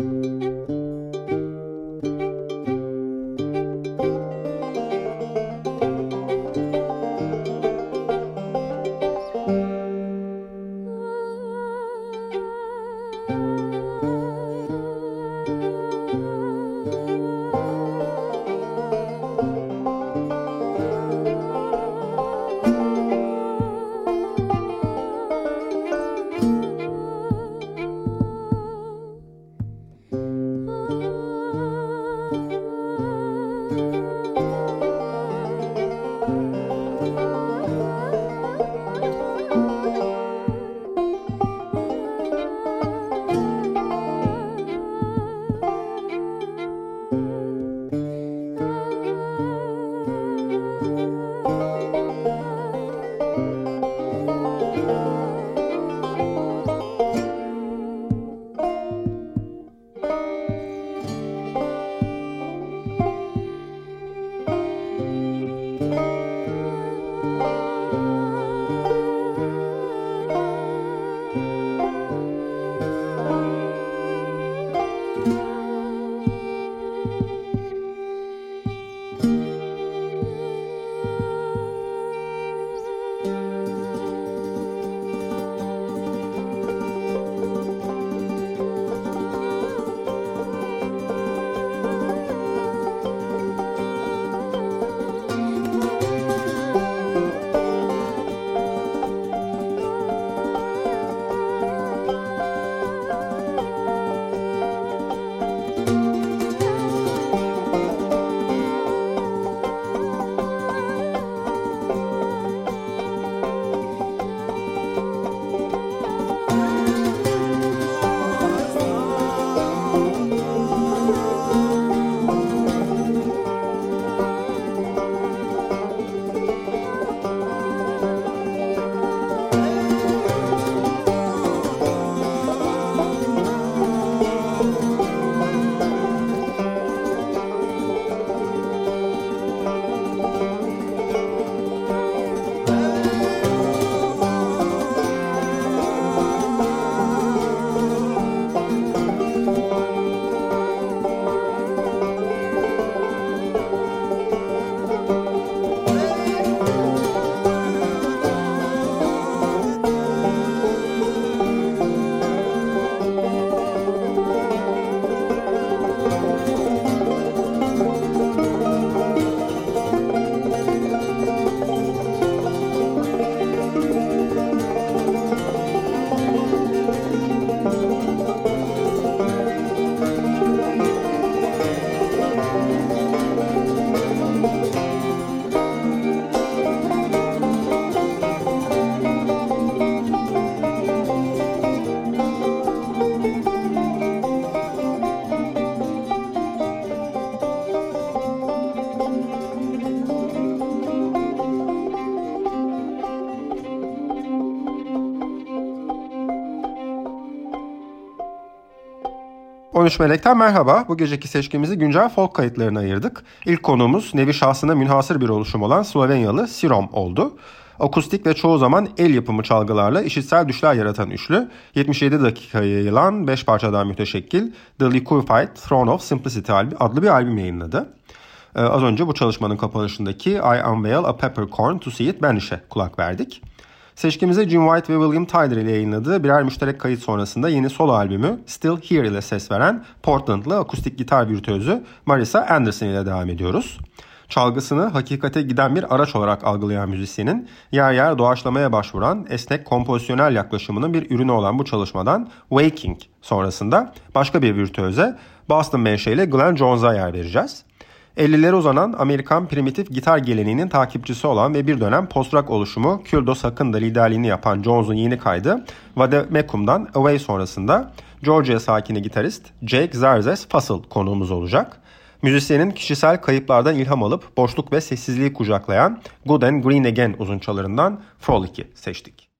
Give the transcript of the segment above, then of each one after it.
Música 13 Melek'ten merhaba. Bu geceki seçkimizi güncel folk kayıtlarına ayırdık. İlk konuğumuz nevi şahsına münhasır bir oluşum olan Slovenyalı Sirom oldu. Akustik ve çoğu zaman el yapımı çalgılarla işitsel düşler yaratan üçlü, 77 dakikaya yayılan 5 parçadan müteşekkil The Liquefied Throne of Simplicity adlı bir albüm yayınladı. Ee, az önce bu çalışmanın kapanışındaki I Unveil a Peppercorn to See It Vanish'e kulak verdik. Seçkimize Jim White ve William Tyler ile yayınladığı birer müşterek kayıt sonrasında yeni solo albümü Still Here ile ses veren Portlandlı akustik gitar virtüözü Marissa Anderson ile devam ediyoruz. Çalgısını hakikate giden bir araç olarak algılayan müzisyenin yer yer doğaçlamaya başvuran esnek kompozisyonel yaklaşımının bir ürünü olan bu çalışmadan Waking sonrasında başka bir virtüöze Boston menşeli Glenn Jones'a yer vereceğiz. 50'lere uzanan Amerikan primitif gitar geleneğinin takipçisi olan ve bir dönem post-rock oluşumu Kürdo Sakın'da liderliğini yapan Jones'un yeni kaydı Vade Mekum'dan Away sonrasında Georgia sakini gitarist Jake Zarzes Fussell konuğumuz olacak. Müzisyenin kişisel kayıplardan ilham alıp boşluk ve sessizliği kucaklayan Good and Green Again uzunçalarından Frolic'i seçtik.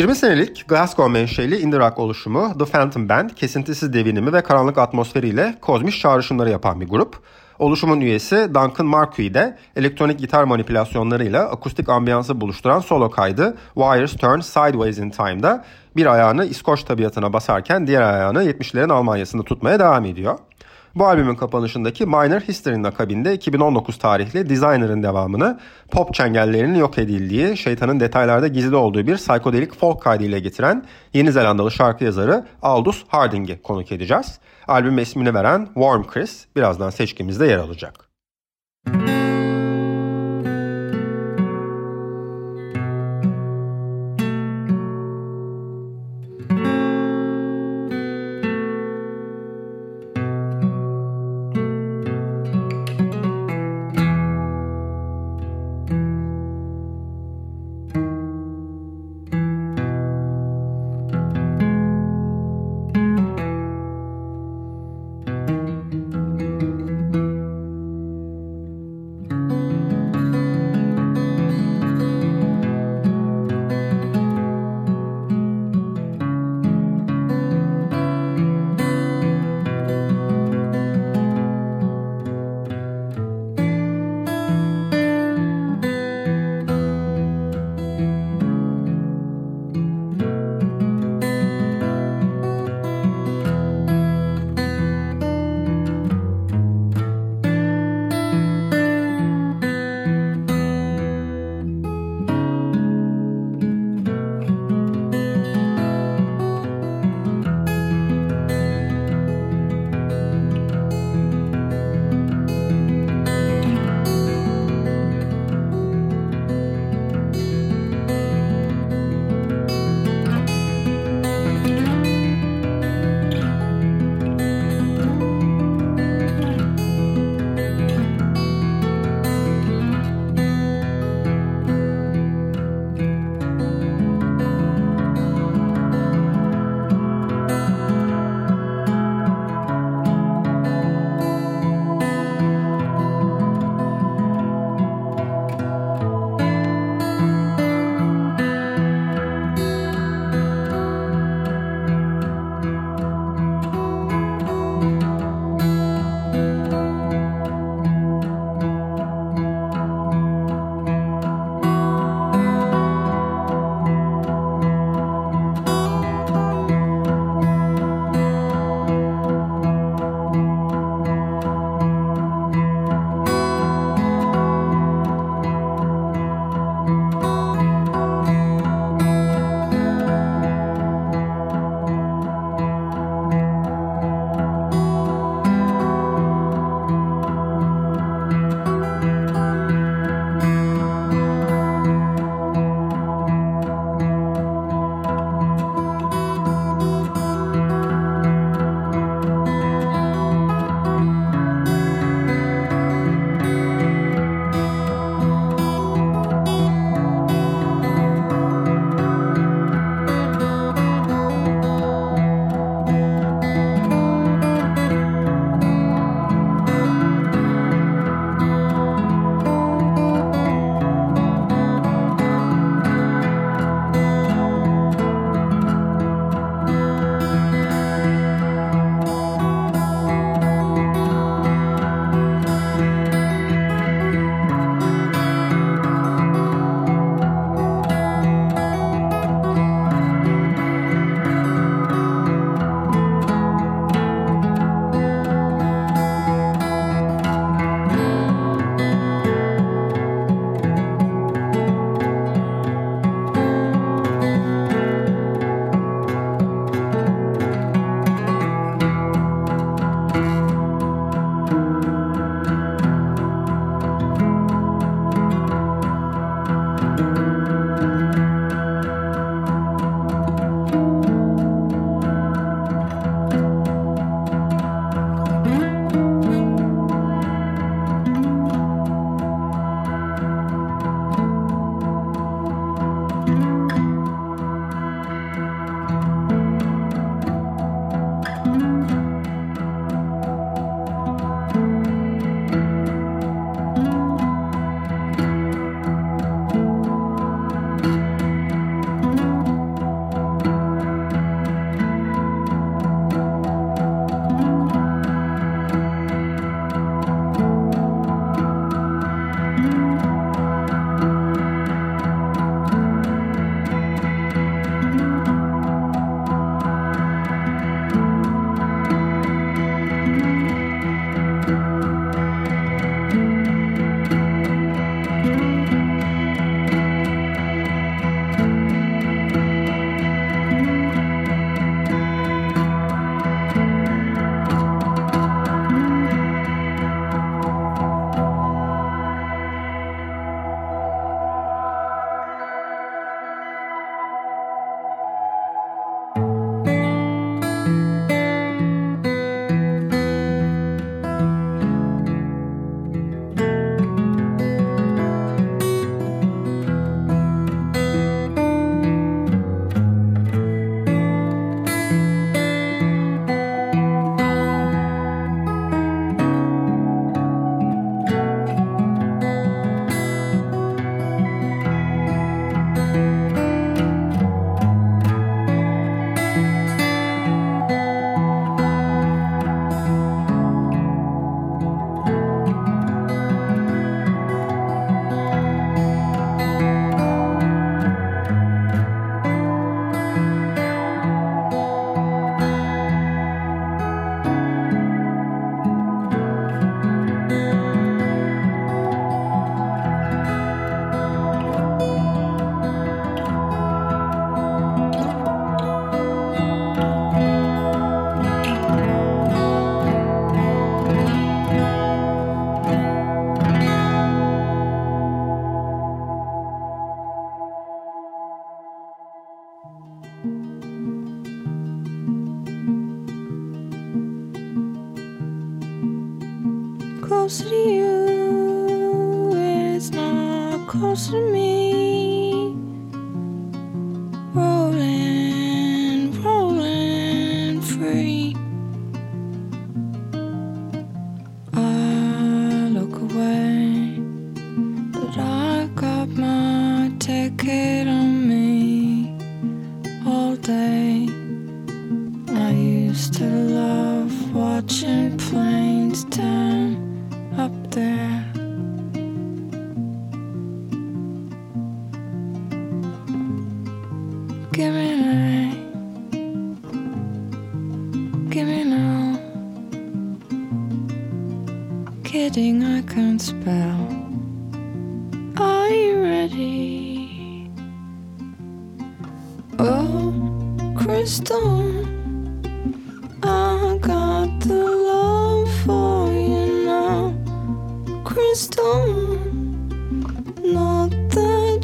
20 senelik Glasgow menşeli indie rock oluşumu The Phantom Band kesintisiz devinimi ve karanlık atmosferiyle kozmik çağrışımları yapan bir grup. Oluşumun üyesi Duncan Marquis de elektronik gitar manipülasyonlarıyla akustik ambiyansı buluşturan solo kaydı Wires Turn Sideways in Time'da bir ayağını İskoç tabiatına basarken diğer ayağını 70'lerin Almanya'sında tutmaya devam ediyor. Bu albümün kapanışındaki Minor History'nin akabinde 2019 tarihli Designer'ın devamını pop çengellerinin yok edildiği, şeytanın detaylarda gizli olduğu bir psikodelik folk kaydıyla getiren Yeni Zelandalı şarkı yazarı Aldous Harding'i konuk edeceğiz. Albüm ismini veren Warm Chris birazdan seçkimizde yer alacak. Müzik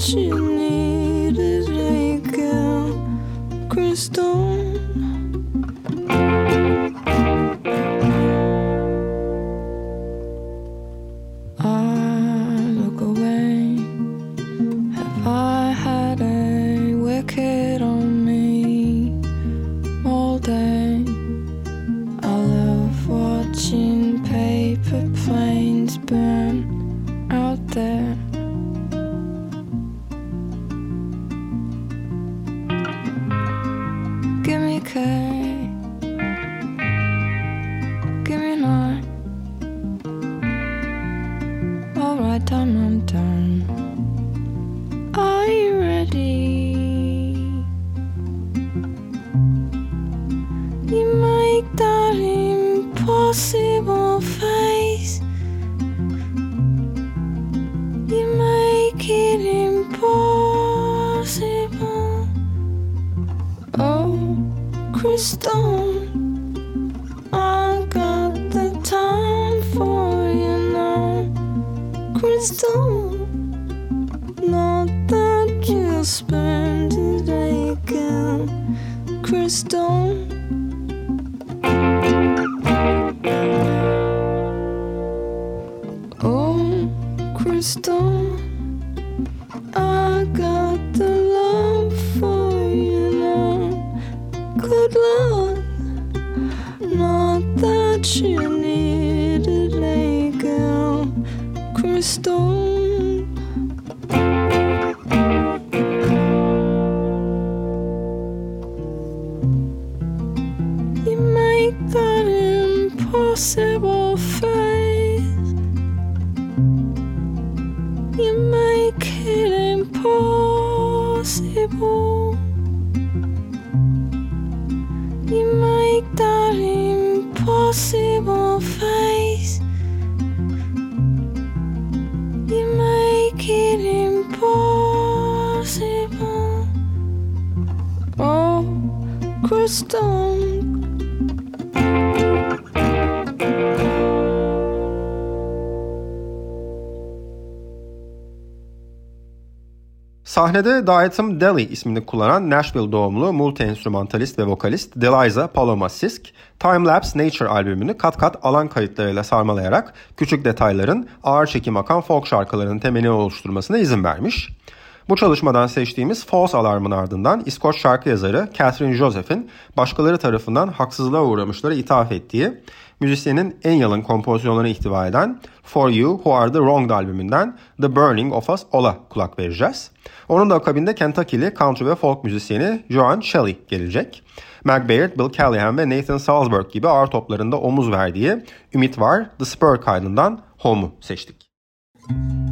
you need is like a crystal. Sahnede Dietem Deli ismini kullanan Nashville doğumlu multi-enstrümantalist ve vokalist Deliza Paloma Sisk, Time Lapse Nature albümünü kat kat alan kayıtlarıyla sarmalayarak küçük detayların ağır çekim akan folk şarkılarının temelini oluşturmasına izin vermiş. Bu çalışmadan seçtiğimiz False Alarm'ın ardından İskoç şarkı yazarı Catherine Joseph'in başkaları tarafından haksızlığa uğramışlara ithaf ettiği müzisyenin en yalın kompozisyonlarına ihtiva eden For You Who Are The Wronged albümünden The Burning of Us All'a kulak vereceğiz. Onun da akabinde Kentucky'li country ve folk müzisyeni Joan Shelley gelecek. Meg Baird, Bill Callahan ve Nathan Salzberg gibi ağır toplarında omuz verdiği Ümit Var The Spur kaydından Home'u seçtik. Far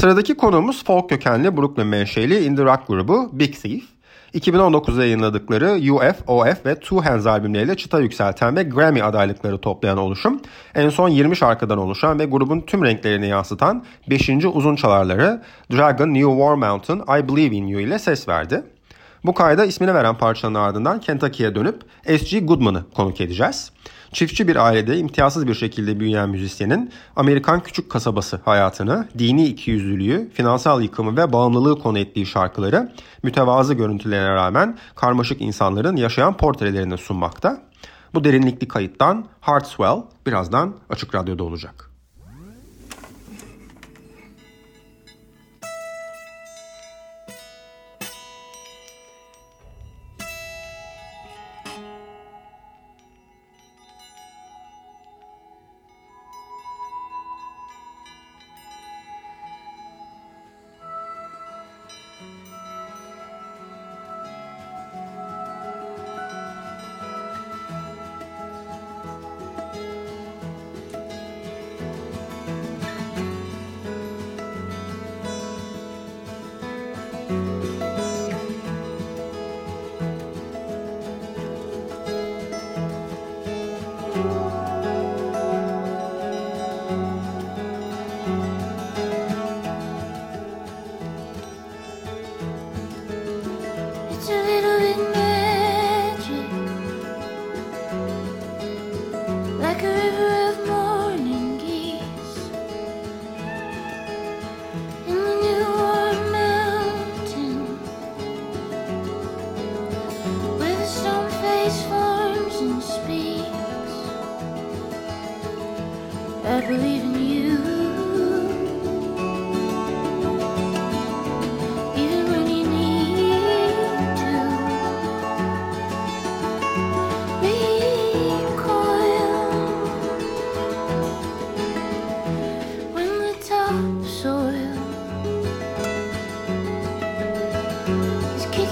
Sıradaki konuğumuz folk kökenli Brooklyn menşeli indie rock grubu Big Thief. 2019'da yayınladıkları UF, OF ve Two Hands albümleriyle çıta yükselten ve Grammy adaylıkları toplayan oluşum, en son 20 şarkıdan oluşan ve grubun tüm renklerini yansıtan 5. uzun çalarları Dragon, New War Mountain, I Believe in You ile ses verdi. Bu kayda ismini veren parçanın ardından Kentucky'ye dönüp S.G. Goodman'ı konuk edeceğiz. Çiftçi bir ailede imtiyazsız bir şekilde büyüyen müzisyenin Amerikan küçük kasabası hayatını, dini ikiyüzlülüğü, finansal yıkımı ve bağımlılığı konu ettiği şarkıları mütevazı görüntülerine rağmen karmaşık insanların yaşayan portrelerini sunmakta. Bu derinlikli kayıttan Heartswell birazdan Açık Radyo'da olacak.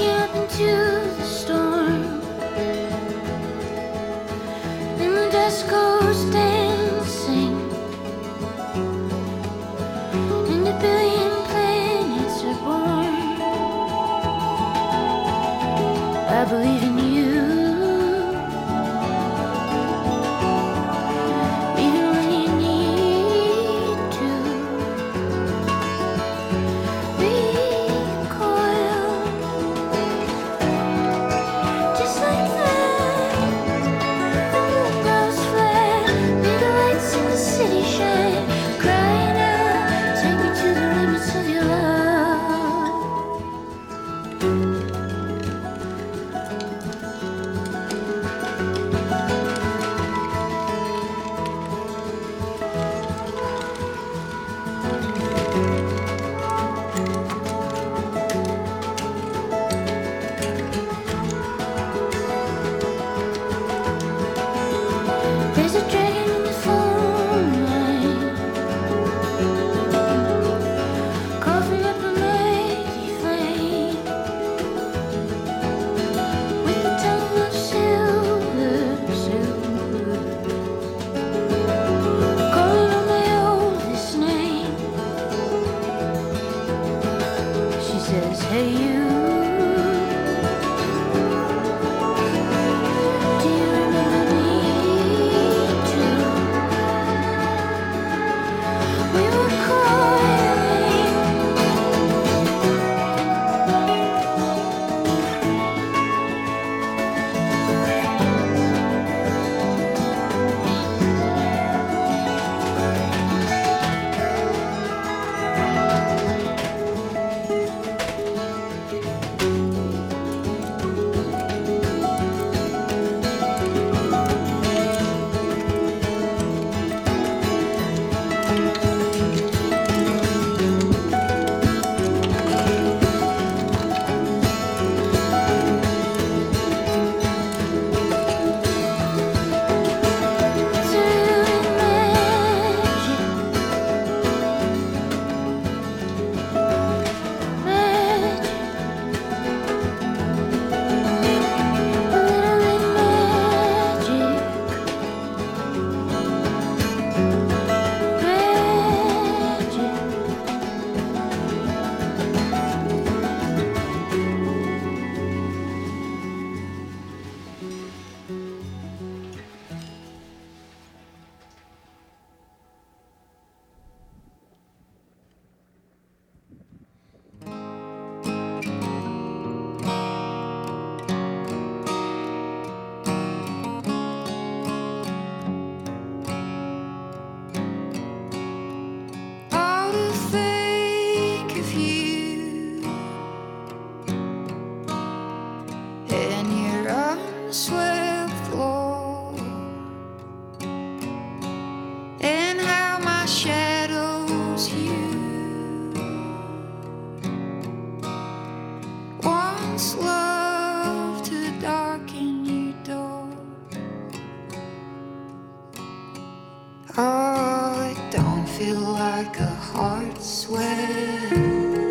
into feel like a heart sweat.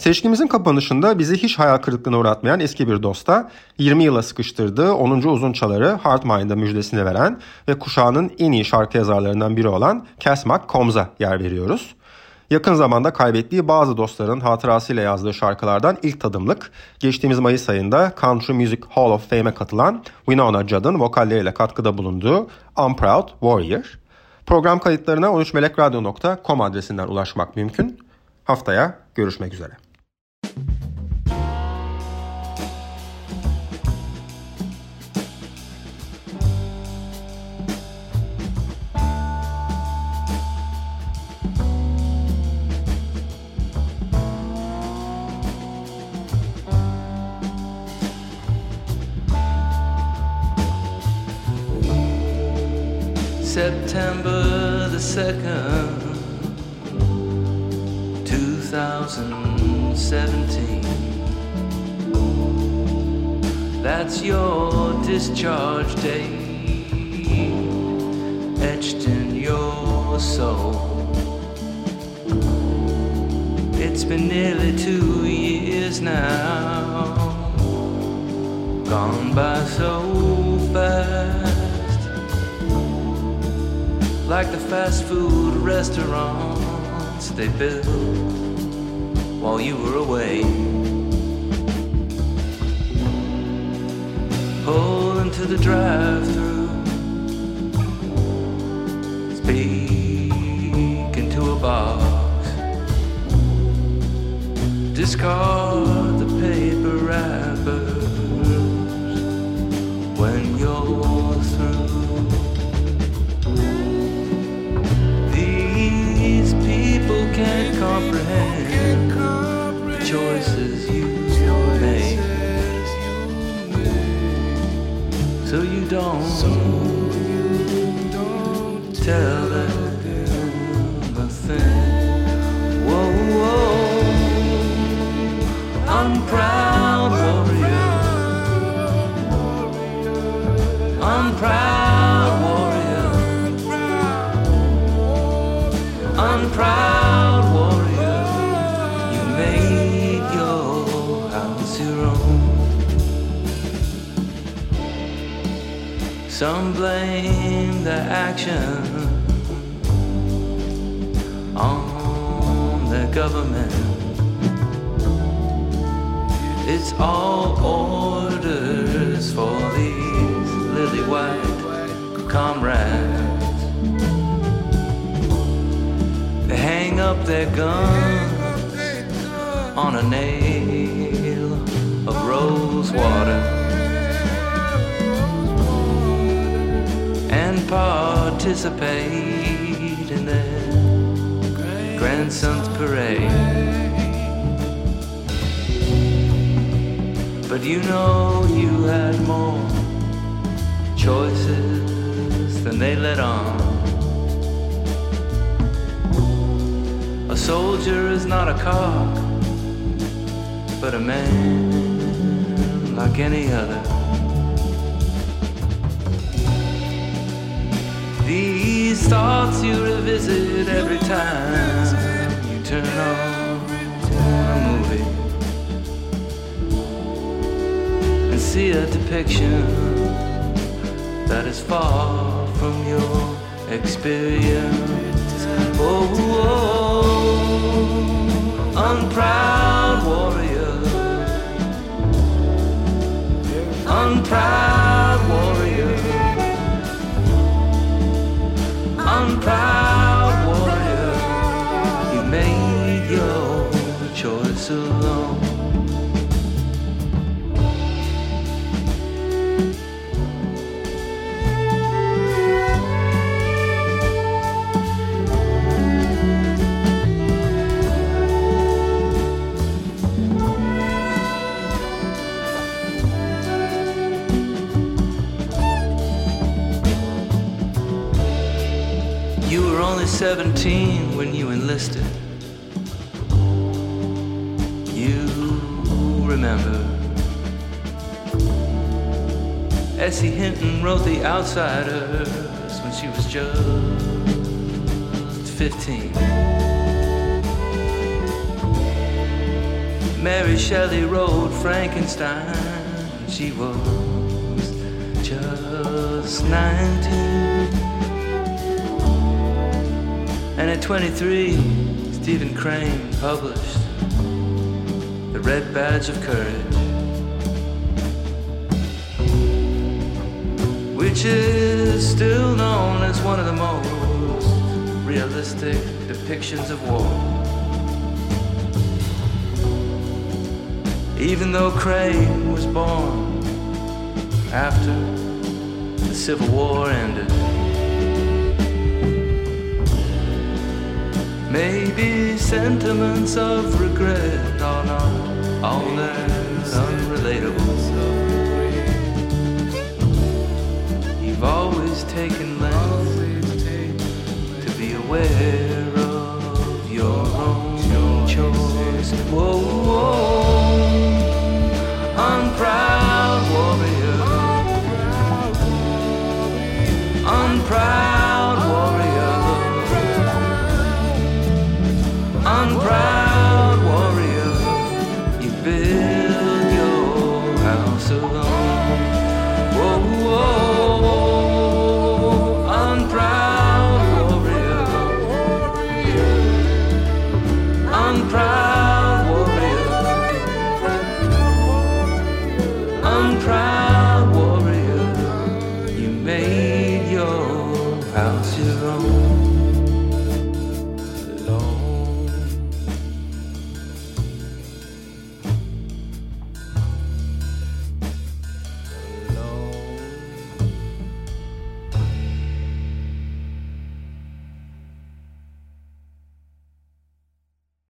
Seçkimizin kapanışında bizi hiç hayal kırıklığına uğratmayan eski bir dosta 20 yıla sıkıştırdığı 10. uzun çaları Heart Mind'a müjdesini veren ve kuşağının en iyi şarkı yazarlarından biri olan Cass McCombs'a yer veriyoruz. Yakın zamanda kaybettiği bazı dostların hatırasıyla yazdığı şarkılardan ilk tadımlık, geçtiğimiz Mayıs ayında Country Music Hall of Fame'e katılan Winona Judd'ın vokalleriyle katkıda bulunduğu I'm Proud Warrior. Program kayıtlarına 13melekradyo.com adresinden ulaşmak mümkün. Haftaya görüşmek üzere. 2nd, 2017. That's your discharge date, etched in your soul. It's been nearly two years now, gone by so fast, like the fast food restaurants they built while you were away. Pull into the drive-through, speak into a box, discard the paper wrappers So you don't tell Some blame the action on the government. It's all orders for these lily white comrades. They hang up their guns on a nail of rose water participate in their grandson's parade. But you know you had more choices than they let on. A soldier is not a cock, but a man like any other. These thoughts you revisit every time you turn on a movie and see a depiction that is far from your experience. Oh, oh, unproud warrior, unproud on fire. 17 when you enlisted. You remember. Essie Hinton wrote The Outsiders when she was just 15. Mary Shelley wrote Frankenstein when she was just 19. And at 23, Stephen Crane published The Red Badge of Courage, which is still known as one of the most realistic depictions of war. Even though Crane was born after the Civil War ended. Maybe sentiments of regret are not all that unrelatable. You've always taken less aware of your own choice. Whoa, whoa,